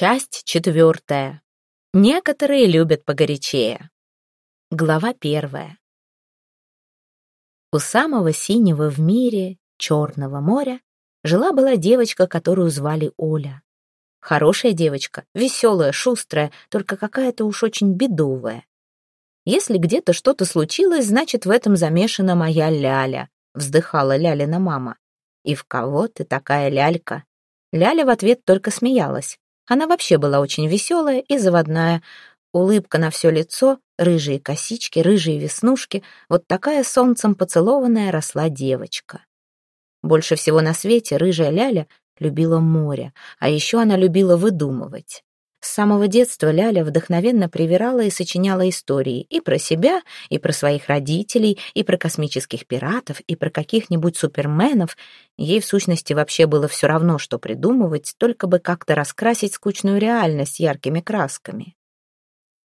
Часть четвертая. Некоторые любят погорячее. Глава первая. У самого синего в мире Черного моря жила-была девочка, которую звали Оля. Хорошая девочка, веселая, шустрая, только какая-то уж очень бедовая. Если где-то что-то случилось, значит, в этом замешана моя Ляля, вздыхала Лялина мама. И в кого ты такая лялька? Ляля в ответ только смеялась. Она вообще была очень веселая и заводная. Улыбка на все лицо, рыжие косички, рыжие веснушки. Вот такая солнцем поцелованная росла девочка. Больше всего на свете рыжая Ляля любила море, а еще она любила выдумывать. С самого детства Ляля вдохновенно привирала и сочиняла истории и про себя, и про своих родителей, и про космических пиратов, и про каких-нибудь суперменов. Ей, в сущности, вообще было все равно, что придумывать, только бы как-то раскрасить скучную реальность яркими красками.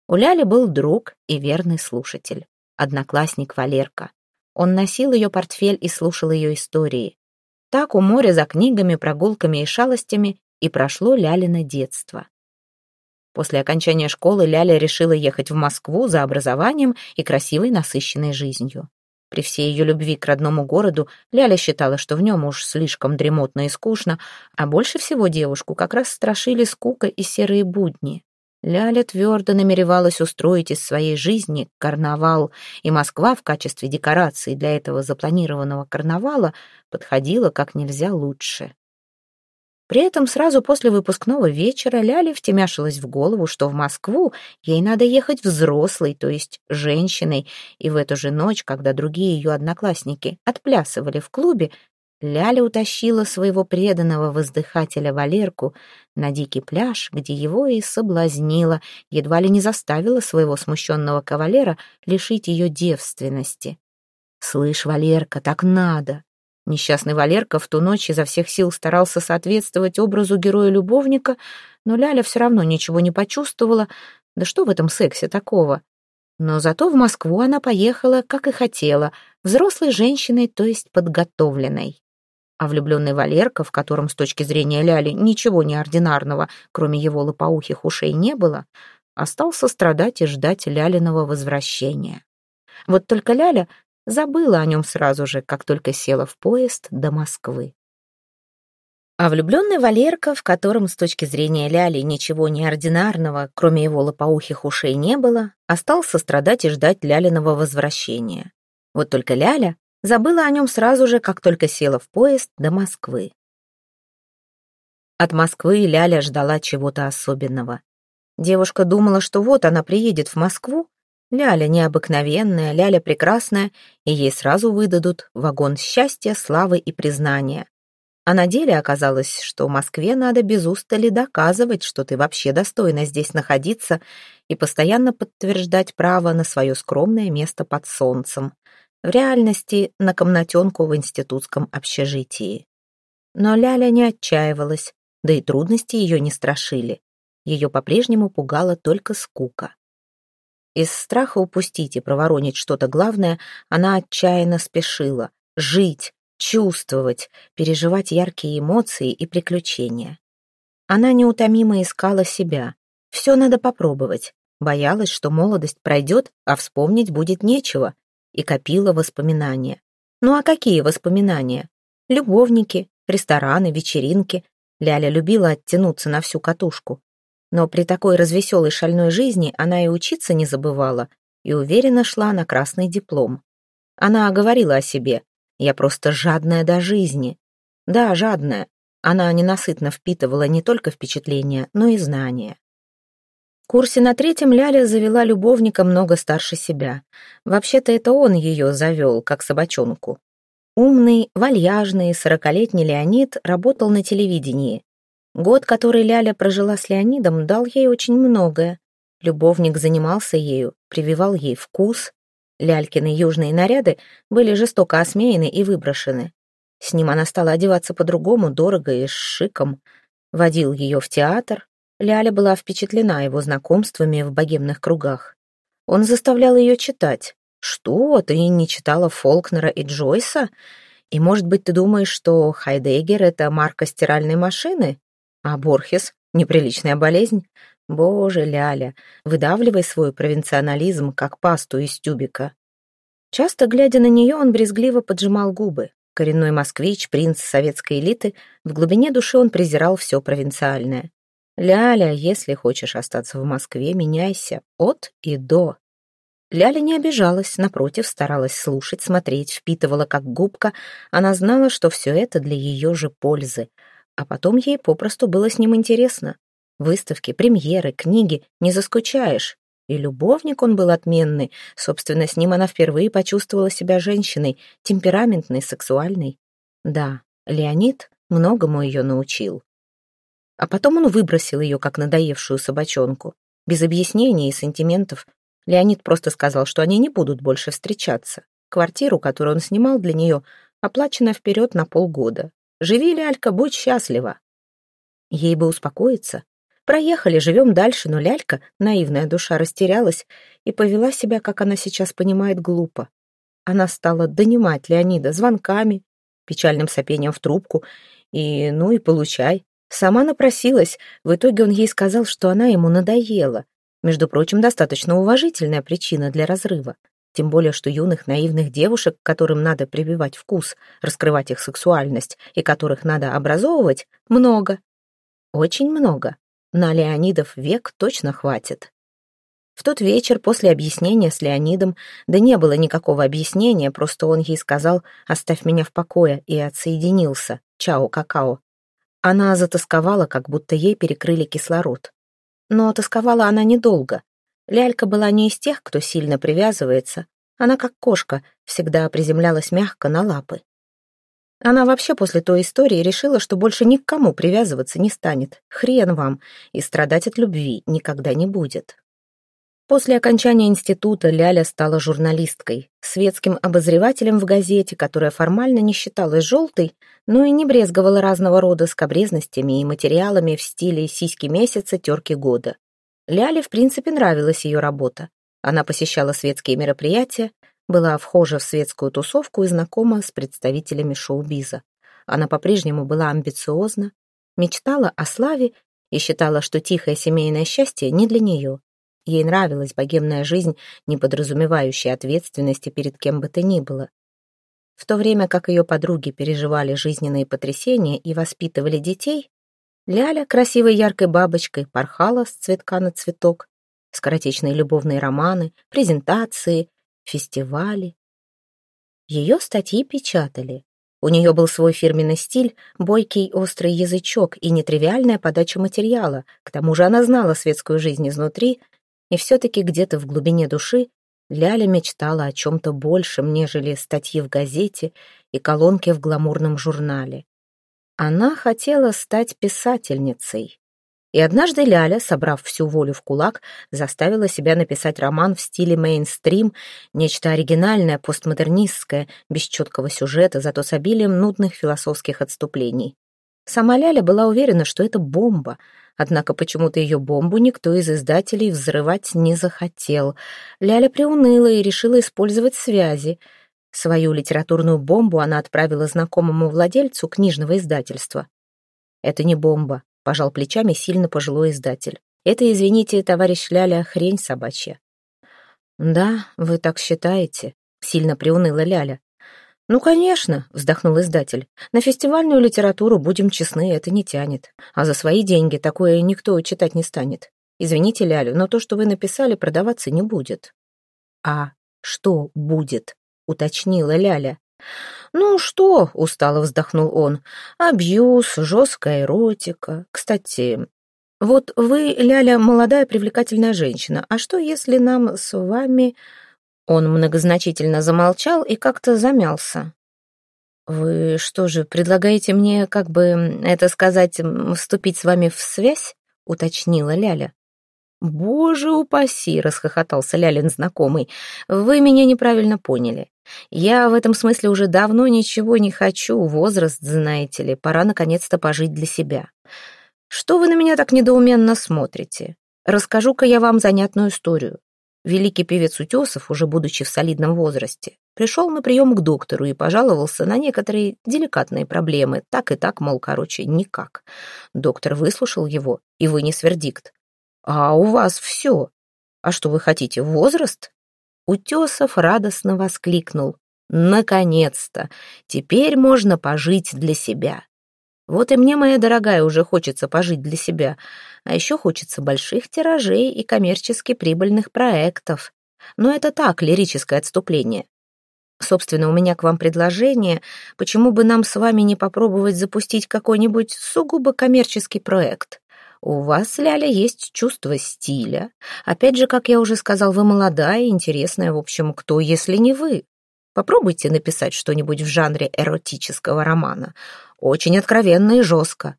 У Ляли был друг и верный слушатель, одноклассник Валерка. Он носил ее портфель и слушал ее истории. Так у моря за книгами, прогулками и шалостями и прошло Лялино детство. После окончания школы Ляля решила ехать в Москву за образованием и красивой насыщенной жизнью. При всей ее любви к родному городу Ляля считала, что в нем уж слишком дремотно и скучно, а больше всего девушку как раз страшили скука и серые будни. Ляля твердо намеревалась устроить из своей жизни карнавал, и Москва в качестве декорации для этого запланированного карнавала подходила как нельзя лучше. При этом сразу после выпускного вечера Ляля втемяшилась в голову, что в Москву ей надо ехать взрослой, то есть женщиной, и в эту же ночь, когда другие ее одноклассники отплясывали в клубе, Ляля утащила своего преданного воздыхателя Валерку на дикий пляж, где его и соблазнила, едва ли не заставила своего смущенного кавалера лишить ее девственности. «Слышь, Валерка, так надо!» Несчастный Валерка в ту ночь изо всех сил старался соответствовать образу героя-любовника, но Ляля все равно ничего не почувствовала. Да что в этом сексе такого? Но зато в Москву она поехала, как и хотела, взрослой женщиной, то есть подготовленной. А влюбленный Валерка, в котором с точки зрения Ляли ничего неординарного, кроме его лопоухих ушей, не было, остался страдать и ждать Лялиного возвращения. Вот только Ляля Забыла о нем сразу же, как только села в поезд до Москвы. А влюбленный Валерка, в котором с точки зрения Ляли ничего неординарного, кроме его лопоухих ушей, не было, остался страдать и ждать Лялиного возвращения. Вот только Ляля забыла о нем сразу же, как только села в поезд до Москвы. От Москвы Ляля ждала чего-то особенного. Девушка думала, что вот она приедет в Москву, Ляля необыкновенная, Ляля прекрасная, и ей сразу выдадут вагон счастья, славы и признания. А на деле оказалось, что в Москве надо без устали доказывать, что ты вообще достойна здесь находиться и постоянно подтверждать право на свое скромное место под солнцем. В реальности на комнатенку в институтском общежитии. Но Ляля не отчаивалась, да и трудности ее не страшили. Ее по-прежнему пугала только скука. Из страха упустить и проворонить что-то главное, она отчаянно спешила. Жить, чувствовать, переживать яркие эмоции и приключения. Она неутомимо искала себя. Все надо попробовать. Боялась, что молодость пройдет, а вспомнить будет нечего. И копила воспоминания. Ну а какие воспоминания? Любовники, рестораны, вечеринки. Ляля любила оттянуться на всю катушку. Но при такой развеселой шальной жизни она и учиться не забывала, и уверенно шла на красный диплом. Она говорила о себе «Я просто жадная до жизни». Да, жадная. Она ненасытно впитывала не только впечатления, но и знания. В курсе на третьем Ляля завела любовника много старше себя. Вообще-то это он ее завел, как собачонку. Умный, вальяжный, сорокалетний Леонид работал на телевидении. Год, который Ляля прожила с Леонидом, дал ей очень многое. Любовник занимался ею, прививал ей вкус. Лялькины южные наряды были жестоко осмеяны и выброшены. С ним она стала одеваться по-другому, дорого и с шиком. Водил ее в театр. Ляля была впечатлена его знакомствами в богемных кругах. Он заставлял ее читать. «Что, ты не читала Фолкнера и Джойса? И, может быть, ты думаешь, что Хайдеггер — это марка стиральной машины? А Борхес Неприличная болезнь? Боже, Ляля, выдавливай свой провинционализм, как пасту из тюбика. Часто, глядя на нее, он брезгливо поджимал губы. Коренной москвич, принц советской элиты, в глубине души он презирал все провинциальное. «Ляля, если хочешь остаться в Москве, меняйся от и до». Ляля не обижалась, напротив, старалась слушать, смотреть, впитывала как губка. Она знала, что все это для ее же пользы. А потом ей попросту было с ним интересно. Выставки, премьеры, книги, не заскучаешь. И любовник он был отменный. Собственно, с ним она впервые почувствовала себя женщиной, темпераментной, сексуальной. Да, Леонид многому ее научил. А потом он выбросил ее, как надоевшую собачонку. Без объяснений и сантиментов. Леонид просто сказал, что они не будут больше встречаться. Квартиру, которую он снимал для нее, оплачена вперед на полгода. Живи, Лялька, будь счастлива. Ей бы успокоиться, Проехали, живем дальше, но лялька, наивная душа, растерялась и повела себя, как она сейчас понимает, глупо. Она стала донимать Леонида звонками, печальным сопением в трубку, и ну и получай. Сама напросилась, в итоге он ей сказал, что она ему надоела. Между прочим, достаточно уважительная причина для разрыва. Тем более, что юных наивных девушек, которым надо прививать вкус, раскрывать их сексуальность и которых надо образовывать, много. Очень много. На Леонидов век точно хватит. В тот вечер после объяснения с Леонидом, да не было никакого объяснения, просто он ей сказал «оставь меня в покое» и отсоединился. Чао, какао. Она затасковала, как будто ей перекрыли кислород. Но тосковала она недолго. Лялька была не из тех, кто сильно привязывается. Она, как кошка, всегда приземлялась мягко на лапы. Она вообще после той истории решила, что больше ни к кому привязываться не станет. Хрен вам, и страдать от любви никогда не будет. После окончания института Ляля стала журналисткой, светским обозревателем в газете, которая формально не считалась желтой, но и не брезговала разного рода скобрезностями и материалами в стиле «сиськи месяца, терки года». Ляле, в принципе, нравилась ее работа. Она посещала светские мероприятия, была вхожа в светскую тусовку и знакома с представителями шоу-биза. Она по-прежнему была амбициозна, мечтала о славе и считала, что тихое семейное счастье не для нее. Ей нравилась богемная жизнь, не подразумевающая ответственности перед кем бы то ни было. В то время как ее подруги переживали жизненные потрясения и воспитывали детей, Ляля, красивой яркой бабочкой, порхала с цветка на цветок, скоротечные любовные романы, презентации, фестивали. Ее статьи печатали. У нее был свой фирменный стиль, бойкий острый язычок и нетривиальная подача материала. К тому же она знала светскую жизнь изнутри, и все-таки где-то в глубине души Ляля мечтала о чем-то большем, нежели статьи в газете и колонки в гламурном журнале. Она хотела стать писательницей. И однажды Ляля, собрав всю волю в кулак, заставила себя написать роман в стиле мейнстрим, нечто оригинальное, постмодернистское, без четкого сюжета, зато с обилием нудных философских отступлений. Сама Ляля была уверена, что это бомба, однако почему-то ее бомбу никто из издателей взрывать не захотел. Ляля приуныла и решила использовать связи. Свою литературную бомбу она отправила знакомому владельцу книжного издательства. «Это не бомба», пожал плечами сильно пожилой издатель. Это, извините, товарищ Ляля, хрень собачья. Да, вы так считаете, сильно приуныла Ляля. «Ну, конечно», — вздохнул издатель. «На фестивальную литературу, будем честны, это не тянет. А за свои деньги такое никто читать не станет. Извините, Ляля, но то, что вы написали, продаваться не будет». «А что будет?» — уточнила Ляля. «Ну что?» — устало вздохнул он. «Абьюз, жесткая эротика. Кстати, вот вы, Ляля, молодая привлекательная женщина. А что, если нам с вами...» Он многозначительно замолчал и как-то замялся. «Вы что же, предлагаете мне, как бы, это сказать, вступить с вами в связь?» — уточнила Ляля. «Боже упаси!» — расхохотался Лялин знакомый. «Вы меня неправильно поняли. Я в этом смысле уже давно ничего не хочу, возраст, знаете ли, пора наконец-то пожить для себя. Что вы на меня так недоуменно смотрите? Расскажу-ка я вам занятную историю. великий певец Утесов, уже будучи в солидном возрасте, пришел на прием к доктору и пожаловался на некоторые деликатные проблемы. Так и так, мол, короче, никак. Доктор выслушал его и вынес вердикт. «А у вас все. А что вы хотите, возраст?» Утесов радостно воскликнул. «Наконец-то! Теперь можно пожить для себя. Вот и мне, моя дорогая, уже хочется пожить для себя. А еще хочется больших тиражей и коммерчески прибыльных проектов. Но это так, лирическое отступление. Собственно, у меня к вам предложение, почему бы нам с вами не попробовать запустить какой-нибудь сугубо коммерческий проект? У вас, Ляля, есть чувство стиля. Опять же, как я уже сказал, вы молодая интересная, в общем, кто, если не вы? Попробуйте написать что-нибудь в жанре эротического романа. Очень откровенно и жестко.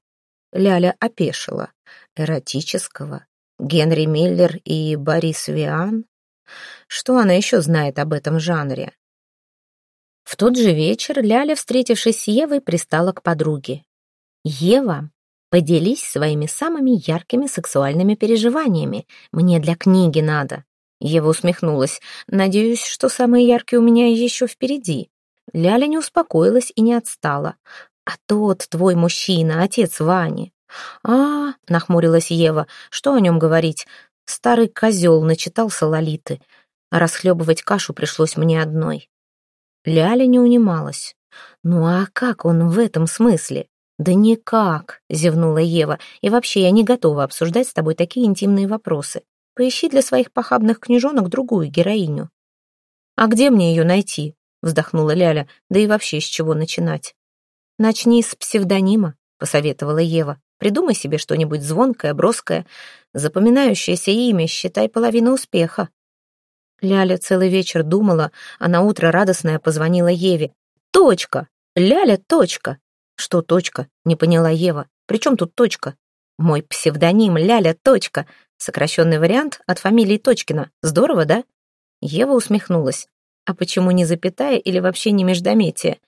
Ляля опешила. Эротического? Генри Миллер и Борис Виан? Что она еще знает об этом жанре? В тот же вечер Ляля, встретившись с Евой, пристала к подруге. «Ева, поделись своими самыми яркими сексуальными переживаниями. Мне для книги надо». Ева усмехнулась. «Надеюсь, что самые яркие у меня еще впереди». Ляля не успокоилась и не отстала. «А тот твой мужчина, отец Вани». «А, — нахмурилась Ева, — что о нем говорить? Старый козел начитался лолиты, расхлебывать кашу пришлось мне одной». Ляля не унималась. «Ну а как он в этом смысле?» «Да никак», — зевнула Ева, «и вообще я не готова обсуждать с тобой такие интимные вопросы. Поищи для своих похабных книжонок другую героиню». «А где мне ее найти?» — вздохнула Ляля. «Да и вообще, с чего начинать?» «Начни с псевдонима», — посоветовала Ева. «Придумай себе что-нибудь звонкое, броское. Запоминающееся имя, считай половину успеха». Ляля целый вечер думала, а на утро радостная позвонила Еве. «Точка! Ляля, точка!» «Что точка?» — не поняла Ева. «При чем тут точка?» «Мой псевдоним Ляля, точка!» Сокращенный вариант от фамилии Точкина. Здорово, да? Ева усмехнулась. А почему не запятая или вообще не междометие?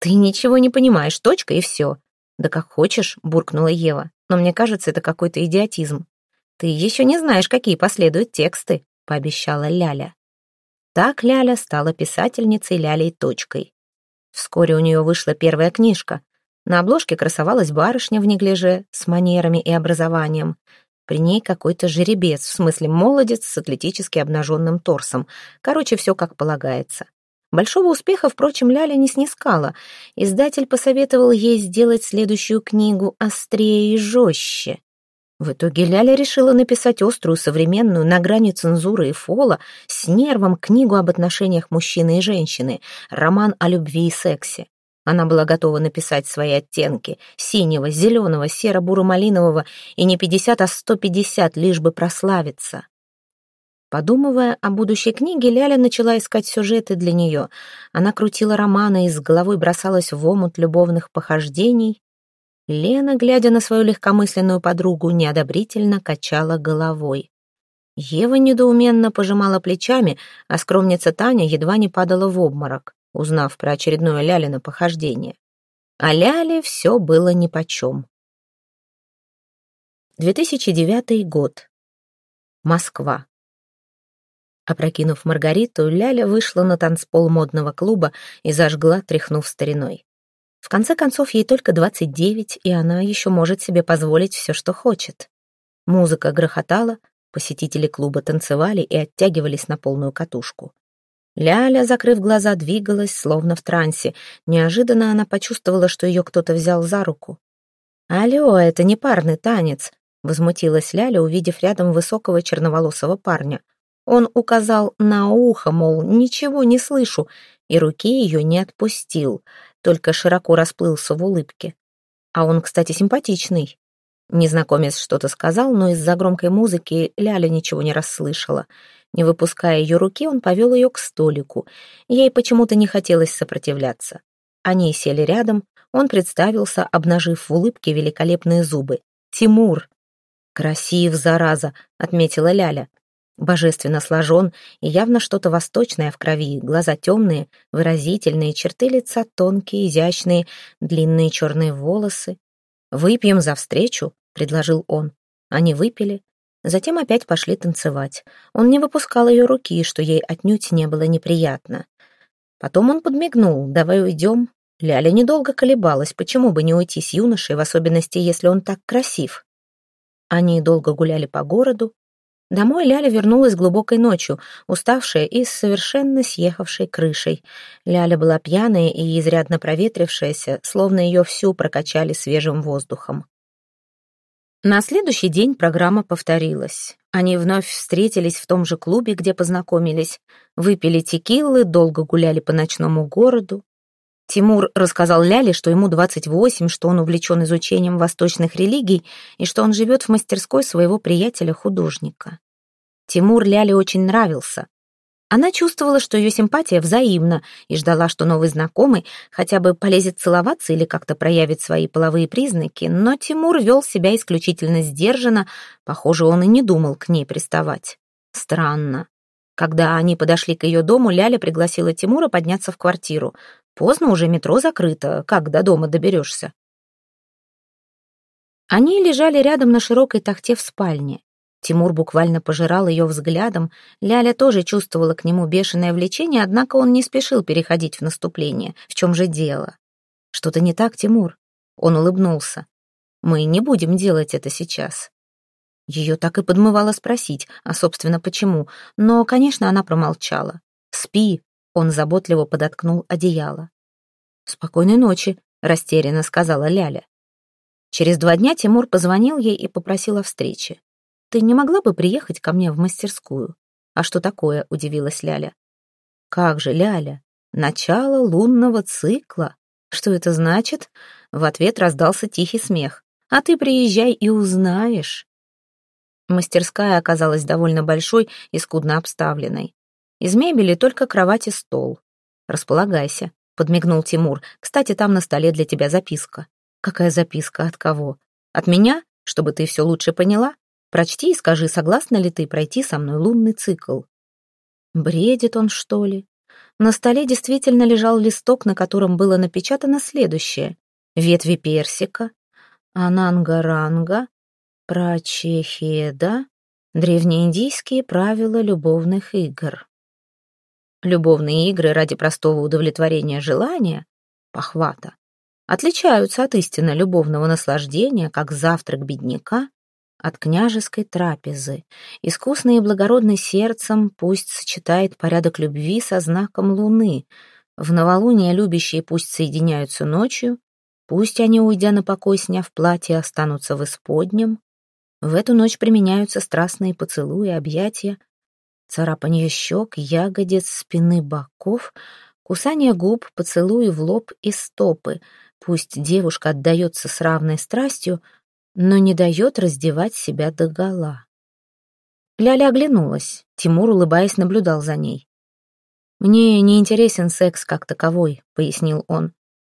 Ты ничего не понимаешь, точка и все. Да как хочешь, буркнула Ева. Но мне кажется, это какой-то идиотизм. Ты еще не знаешь, какие последуют тексты, пообещала Ляля. Так Ляля стала писательницей Лялей Точкой. Вскоре у нее вышла первая книжка. На обложке красовалась барышня в неглиже с манерами и образованием. При ней какой-то жеребец, в смысле молодец с атлетически обнаженным торсом. Короче, все как полагается. Большого успеха, впрочем, Ляля не снискала. Издатель посоветовал ей сделать следующую книгу острее и жестче. В итоге Ляля решила написать острую, современную, на грани цензуры и фола, с нервом книгу об отношениях мужчины и женщины, роман о любви и сексе. Она была готова написать свои оттенки — синего, зеленого, серо-буро-малинового и не 50, а 150, лишь бы прославиться. Подумывая о будущей книге, Ляля начала искать сюжеты для нее. Она крутила романы и с головой бросалась в омут любовных похождений. Лена, глядя на свою легкомысленную подругу, неодобрительно качала головой. Ева недоуменно пожимала плечами, а скромница Таня едва не падала в обморок узнав про очередное Лялино похождение. А Ляле все было нипочем. 2009 год. Москва. Опрокинув Маргариту, Ляля вышла на танцпол модного клуба и зажгла, тряхнув стариной. В конце концов, ей только 29, и она еще может себе позволить все, что хочет. Музыка грохотала, посетители клуба танцевали и оттягивались на полную катушку. Ляля, закрыв глаза, двигалась, словно в трансе. Неожиданно она почувствовала, что ее кто-то взял за руку. «Алло, это не парный танец», — возмутилась Ляля, увидев рядом высокого черноволосого парня. Он указал на ухо, мол, ничего не слышу, и руки ее не отпустил, только широко расплылся в улыбке. А он, кстати, симпатичный. Незнакомец что-то сказал, но из-за громкой музыки Ляля ничего не расслышала. Не выпуская ее руки, он повел ее к столику. Ей почему-то не хотелось сопротивляться. Они сели рядом, он представился, обнажив в улыбке великолепные зубы. «Тимур!» «Красив, зараза!» — отметила Ляля. Божественно сложен и явно что-то восточное в крови, глаза темные, выразительные, черты лица тонкие, изящные, длинные черные волосы. «Выпьем за встречу», — предложил он. Они выпили, Затем опять пошли танцевать. Он не выпускал ее руки, что ей отнюдь не было неприятно. Потом он подмигнул «давай уйдем». Ляля недолго колебалась, почему бы не уйти с юношей, в особенности, если он так красив. Они долго гуляли по городу. Домой Ляля вернулась глубокой ночью, уставшая и с совершенно съехавшей крышей. Ляля была пьяная и изрядно проветрившаяся, словно ее всю прокачали свежим воздухом. На следующий день программа повторилась. Они вновь встретились в том же клубе, где познакомились, выпили текилы, долго гуляли по ночному городу. Тимур рассказал Ляле, что ему 28, что он увлечен изучением восточных религий и что он живет в мастерской своего приятеля-художника. Тимур Ляле очень нравился. Она чувствовала, что ее симпатия взаимна, и ждала, что новый знакомый хотя бы полезет целоваться или как-то проявит свои половые признаки, но Тимур вел себя исключительно сдержанно, похоже, он и не думал к ней приставать. Странно. Когда они подошли к ее дому, Ляля пригласила Тимура подняться в квартиру. «Поздно уже, метро закрыто, как до дома доберешься?» Они лежали рядом на широкой тахте в спальне. Тимур буквально пожирал ее взглядом. Ляля тоже чувствовала к нему бешеное влечение, однако он не спешил переходить в наступление. В чем же дело? Что-то не так, Тимур? Он улыбнулся. Мы не будем делать это сейчас. Ее так и подмывало спросить, а, собственно, почему. Но, конечно, она промолчала. «Спи», — он заботливо подоткнул одеяло. «Спокойной ночи», — растерянно сказала Ляля. Через два дня Тимур позвонил ей и попросил о встрече. Ты не могла бы приехать ко мне в мастерскую? А что такое? Удивилась Ляля. Как же, Ляля? Начало лунного цикла. Что это значит? В ответ раздался тихий смех. А ты приезжай и узнаешь. Мастерская оказалась довольно большой и скудно обставленной. Из мебели только кровать и стол. «Располагайся», — подмигнул Тимур. «Кстати, там на столе для тебя записка». «Какая записка? От кого? От меня? Чтобы ты все лучше поняла?» Прочти и скажи, согласна ли ты пройти со мной лунный цикл. Бредит он, что ли? На столе действительно лежал листок, на котором было напечатано следующее. Ветви персика, анангаранга, прачехеда, древнеиндийские правила любовных игр. Любовные игры ради простого удовлетворения желания, похвата, отличаются от истинно любовного наслаждения, как завтрак бедняка от княжеской трапезы. Искусный и благородный сердцем пусть сочетает порядок любви со знаком луны. В новолуние любящие пусть соединяются ночью, пусть они, уйдя на покой, сняв платье, останутся в исподнем. В эту ночь применяются страстные поцелуи, объятия, царапанье щек, ягодиц, спины, боков, кусание губ, поцелуи в лоб и стопы. Пусть девушка отдается с равной страстью, но не дает раздевать себя догола. Ляля оглянулась. Тимур, улыбаясь, наблюдал за ней. «Мне не интересен секс как таковой», — пояснил он.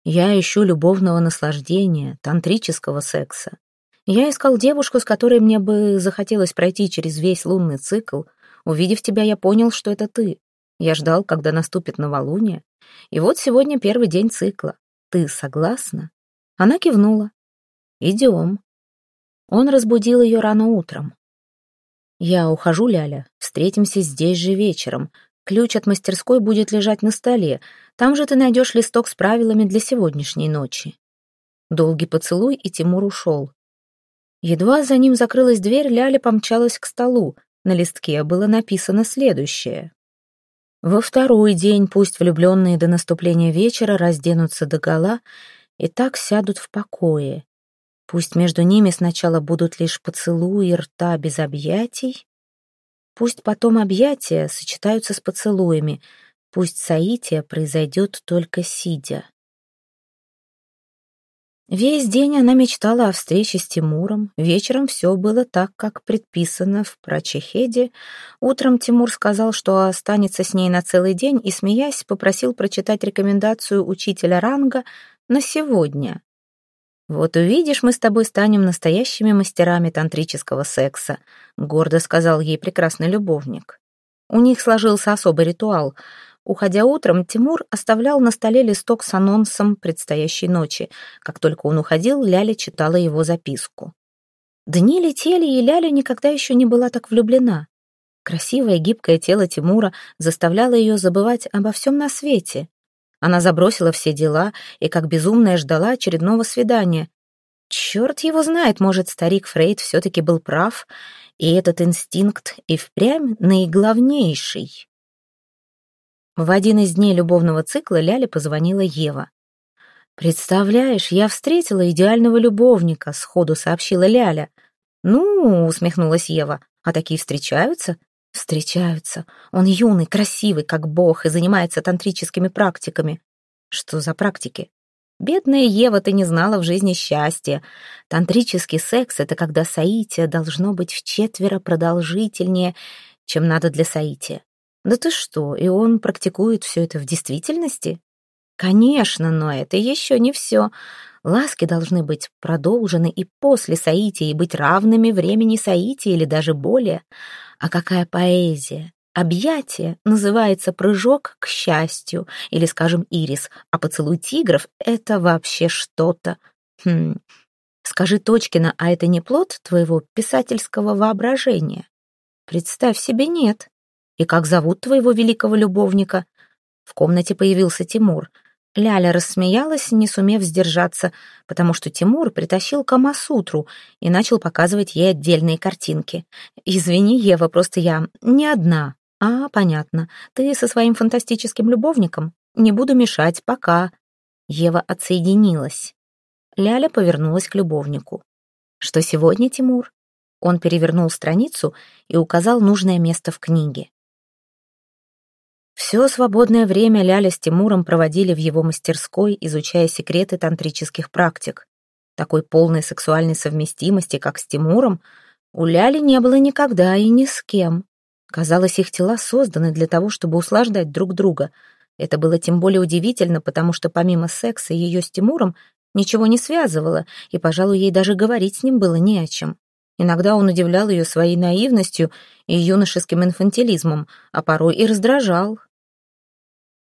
«Я ищу любовного наслаждения, тантрического секса. Я искал девушку, с которой мне бы захотелось пройти через весь лунный цикл. Увидев тебя, я понял, что это ты. Я ждал, когда наступит новолуние. И вот сегодня первый день цикла. Ты согласна?» Она кивнула. «Идем». Он разбудил ее рано утром. «Я ухожу, Ляля. Встретимся здесь же вечером. Ключ от мастерской будет лежать на столе. Там же ты найдешь листок с правилами для сегодняшней ночи». Долгий поцелуй, и Тимур ушел. Едва за ним закрылась дверь, Ляля помчалась к столу. На листке было написано следующее. Во второй день пусть влюбленные до наступления вечера разденутся догола и так сядут в покое. Пусть между ними сначала будут лишь поцелуи рта без объятий, пусть потом объятия сочетаются с поцелуями, пусть соитие произойдет только сидя. Весь день она мечтала о встрече с Тимуром. Вечером все было так, как предписано в Прачехеде. Утром Тимур сказал, что останется с ней на целый день и, смеясь, попросил прочитать рекомендацию учителя ранга на сегодня. «Вот увидишь, мы с тобой станем настоящими мастерами тантрического секса», гордо сказал ей прекрасный любовник. У них сложился особый ритуал. Уходя утром, Тимур оставлял на столе листок с анонсом предстоящей ночи. Как только он уходил, Ляля читала его записку. Дни летели, и Ляля никогда еще не была так влюблена. Красивое гибкое тело Тимура заставляло ее забывать обо всем на свете. Она забросила все дела и, как безумная, ждала очередного свидания. Черт его знает, может, старик Фрейд все-таки был прав, и этот инстинкт и впрямь наиглавнейший. В один из дней любовного цикла Ляля позвонила Ева. «Представляешь, я встретила идеального любовника», — сходу сообщила Ляля. «Ну», — усмехнулась Ева, — «а такие встречаются?» «Встречаются. Он юный, красивый, как бог, и занимается тантрическими практиками». «Что за практики?» Бедная Ева, ты не знала в жизни счастья. Тантрический секс — это когда соитие должно быть вчетверо продолжительнее, чем надо для соития. Да ты что, и он практикует все это в действительности? Конечно, но это еще не все. Ласки должны быть продолжены и после соития, и быть равными времени соития или даже более. А какая поэзия! Объятие называется прыжок к счастью, или, скажем, ирис, а поцелуй тигров — это вообще что-то. Хм. Скажи, Точкина, а это не плод твоего писательского воображения? Представь себе, нет. И как зовут твоего великого любовника? В комнате появился Тимур — Ляля рассмеялась, не сумев сдержаться, потому что Тимур притащил Камасутру и начал показывать ей отдельные картинки. «Извини, Ева, просто я не одна». «А, понятно. Ты со своим фантастическим любовником? Не буду мешать, пока». Ева отсоединилась. Ляля повернулась к любовнику. «Что сегодня, Тимур?» Он перевернул страницу и указал нужное место в книге. Все свободное время Ляля с Тимуром проводили в его мастерской, изучая секреты тантрических практик. Такой полной сексуальной совместимости, как с Тимуром, у Ляли не было никогда и ни с кем. Казалось, их тела созданы для того, чтобы услаждать друг друга. Это было тем более удивительно, потому что помимо секса ее с Тимуром ничего не связывало, и, пожалуй, ей даже говорить с ним было не о чем. Иногда он удивлял ее своей наивностью и юношеским инфантилизмом, а порой и раздражал.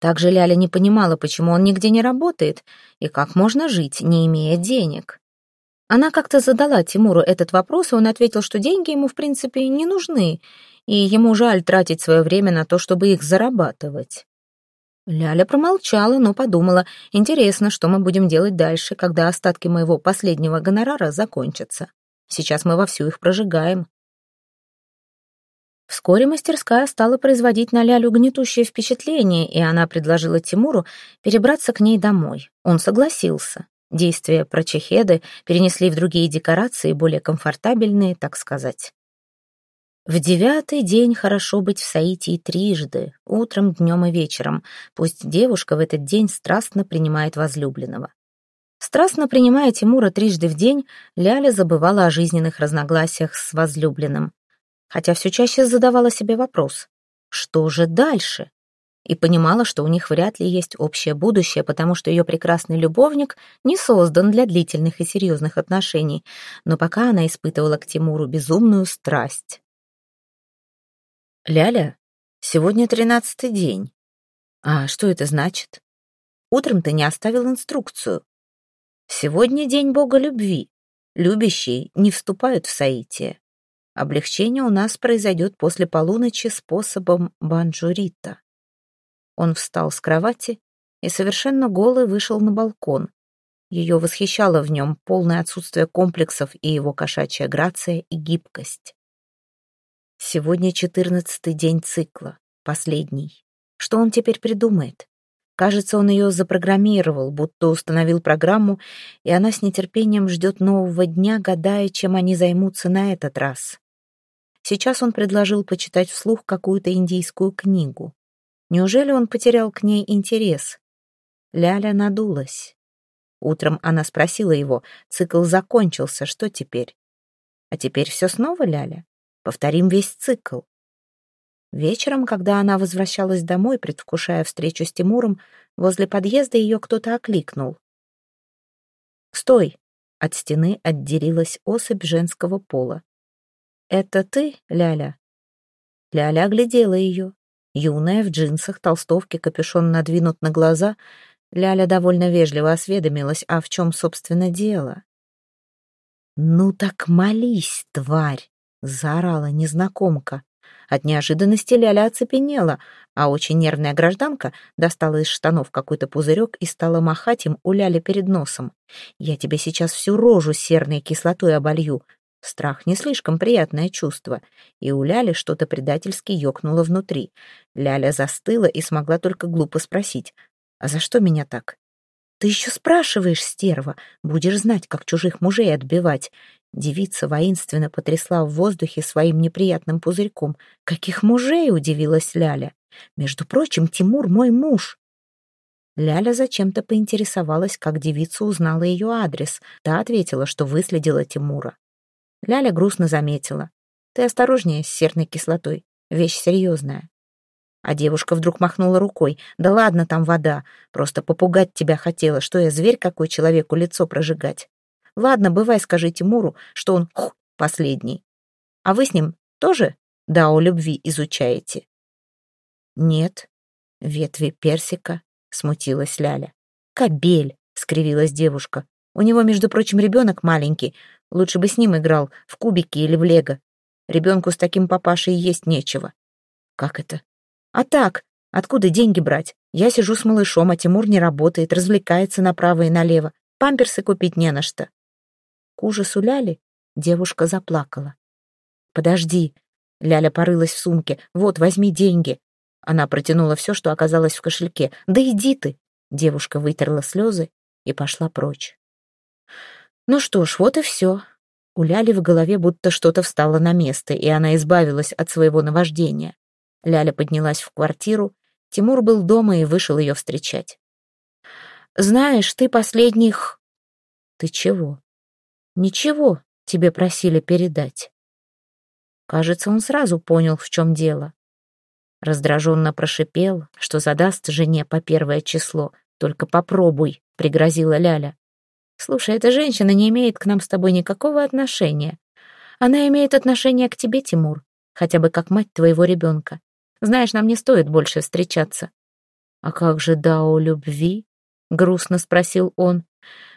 Также Ляля не понимала, почему он нигде не работает и как можно жить, не имея денег. Она как-то задала Тимуру этот вопрос, и он ответил, что деньги ему, в принципе, не нужны, и ему жаль тратить свое время на то, чтобы их зарабатывать. Ляля промолчала, но подумала, интересно, что мы будем делать дальше, когда остатки моего последнего гонорара закончатся. Сейчас мы вовсю их прожигаем. Вскоре мастерская стала производить на Лялю гнетущее впечатление, и она предложила Тимуру перебраться к ней домой. Он согласился. Действия про чехеды перенесли в другие декорации, более комфортабельные, так сказать. В девятый день хорошо быть в Саитии трижды, утром, днем и вечером. Пусть девушка в этот день страстно принимает возлюбленного. Страстно принимая Тимура трижды в день, Ляля забывала о жизненных разногласиях с возлюбленным. Хотя все чаще задавала себе вопрос, что же дальше? И понимала, что у них вряд ли есть общее будущее, потому что ее прекрасный любовник не создан для длительных и серьезных отношений, но пока она испытывала к Тимуру безумную страсть. «Ляля, сегодня тринадцатый день. А что это значит? Утром ты не оставил инструкцию. Сегодня день Бога любви. Любящие не вступают в соитие. Облегчение у нас произойдет после полуночи способом банджурита. Он встал с кровати и совершенно голый вышел на балкон. Ее восхищало в нем полное отсутствие комплексов и его кошачья грация и гибкость. Сегодня четырнадцатый день цикла, последний. Что он теперь придумает? Кажется, он ее запрограммировал, будто установил программу, и она с нетерпением ждет нового дня, гадая, чем они займутся на этот раз. Сейчас он предложил почитать вслух какую-то индийскую книгу. Неужели он потерял к ней интерес? Ляля надулась. Утром она спросила его, цикл закончился, что теперь? А теперь все снова, Ляля? Повторим весь цикл. Вечером, когда она возвращалась домой, предвкушая встречу с Тимуром, возле подъезда ее кто-то окликнул. «Стой!» — от стены отделилась особь женского пола. «Это ты, Ляля?» Ляля оглядела ее. Юная, в джинсах, толстовке, капюшон надвинут на глаза. Ляля довольно вежливо осведомилась, а в чем, собственно, дело? «Ну так молись, тварь!» — заорала незнакомка. От неожиданности Ляля оцепенела, а очень нервная гражданка достала из штанов какой-то пузырек и стала махать им у Ляли перед носом. «Я тебе сейчас всю рожу серной кислотой оболью!» Страх не слишком приятное чувство, и у Ляли что-то предательски ёкнуло внутри. Ляля застыла и смогла только глупо спросить, «А за что меня так?» «Ты еще спрашиваешь, стерва, будешь знать, как чужих мужей отбивать. Девица воинственно потрясла в воздухе своим неприятным пузырьком. «Каких мужей?» — удивилась Ляля. «Между прочим, Тимур мой муж». Ляля зачем-то поинтересовалась, как девица узнала ее адрес. Та ответила, что выследила Тимура. Ляля грустно заметила. «Ты осторожнее с серной кислотой. Вещь серьезная». А девушка вдруг махнула рукой. «Да ладно, там вода. Просто попугать тебя хотела. Что я, зверь какой, человеку лицо прожигать? Ладно, бывай, скажи Тимуру, что он хух, последний. А вы с ним тоже дао любви изучаете? Нет. Ветви персика, смутилась Ляля. Кобель, скривилась девушка. У него, между прочим, ребенок маленький. Лучше бы с ним играл, в кубики или в лего. Ребенку с таким папашей есть нечего. Как это? А так, откуда деньги брать? Я сижу с малышом, а Тимур не работает, развлекается направо и налево. Памперсы купить не на что. К ужасу Ляли девушка заплакала. «Подожди!» Ляля порылась в сумке. «Вот, возьми деньги!» Она протянула все, что оказалось в кошельке. «Да иди ты!» Девушка вытерла слезы и пошла прочь. Ну что ж, вот и все. У Ляли в голове будто что-то встало на место, и она избавилась от своего наваждения. Ляля поднялась в квартиру. Тимур был дома и вышел ее встречать. «Знаешь, ты последних...» «Ты чего?» «Ничего, тебе просили передать». Кажется, он сразу понял, в чем дело. Раздраженно прошипел, что задаст жене по первое число. «Только попробуй», — пригрозила Ляля. «Слушай, эта женщина не имеет к нам с тобой никакого отношения. Она имеет отношение к тебе, Тимур, хотя бы как мать твоего ребенка. Знаешь, нам не стоит больше встречаться». «А как же Дао любви?» — грустно спросил он.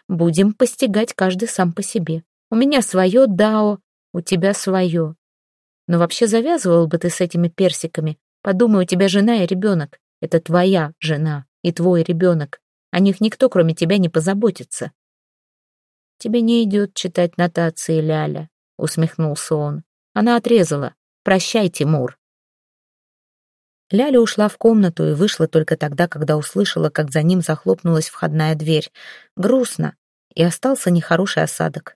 Будем постигать каждый сам по себе. У меня свое дао, у тебя свое. Но вообще завязывал бы ты с этими персиками. Подумай, у тебя жена и ребенок. Это твоя жена и твой ребенок. О них никто, кроме тебя, не позаботится. Тебе не идет читать нотации, Ляля, усмехнулся он. Она отрезала. Прощай, Тимур. Ляля ушла в комнату и вышла только тогда, когда услышала, как за ним захлопнулась входная дверь. Грустно, и остался нехороший осадок.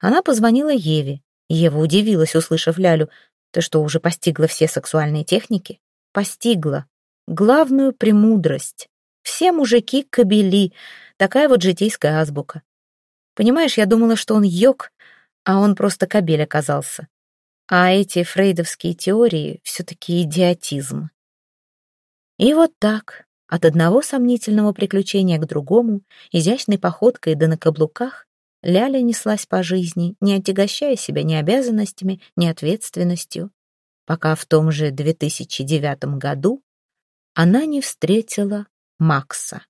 Она позвонила Еве. Ева удивилась, услышав Лялю. «Ты что, уже постигла все сексуальные техники?» «Постигла. Главную премудрость. Все мужики — кобели. Такая вот житейская азбука. Понимаешь, я думала, что он йог, а он просто кобель оказался. А эти фрейдовские теории — все-таки идиотизм. И вот так, от одного сомнительного приключения к другому, изящной походкой да на каблуках, Ляля неслась по жизни, не отягощая себя ни обязанностями, ни ответственностью, пока в том же 2009 году она не встретила Макса.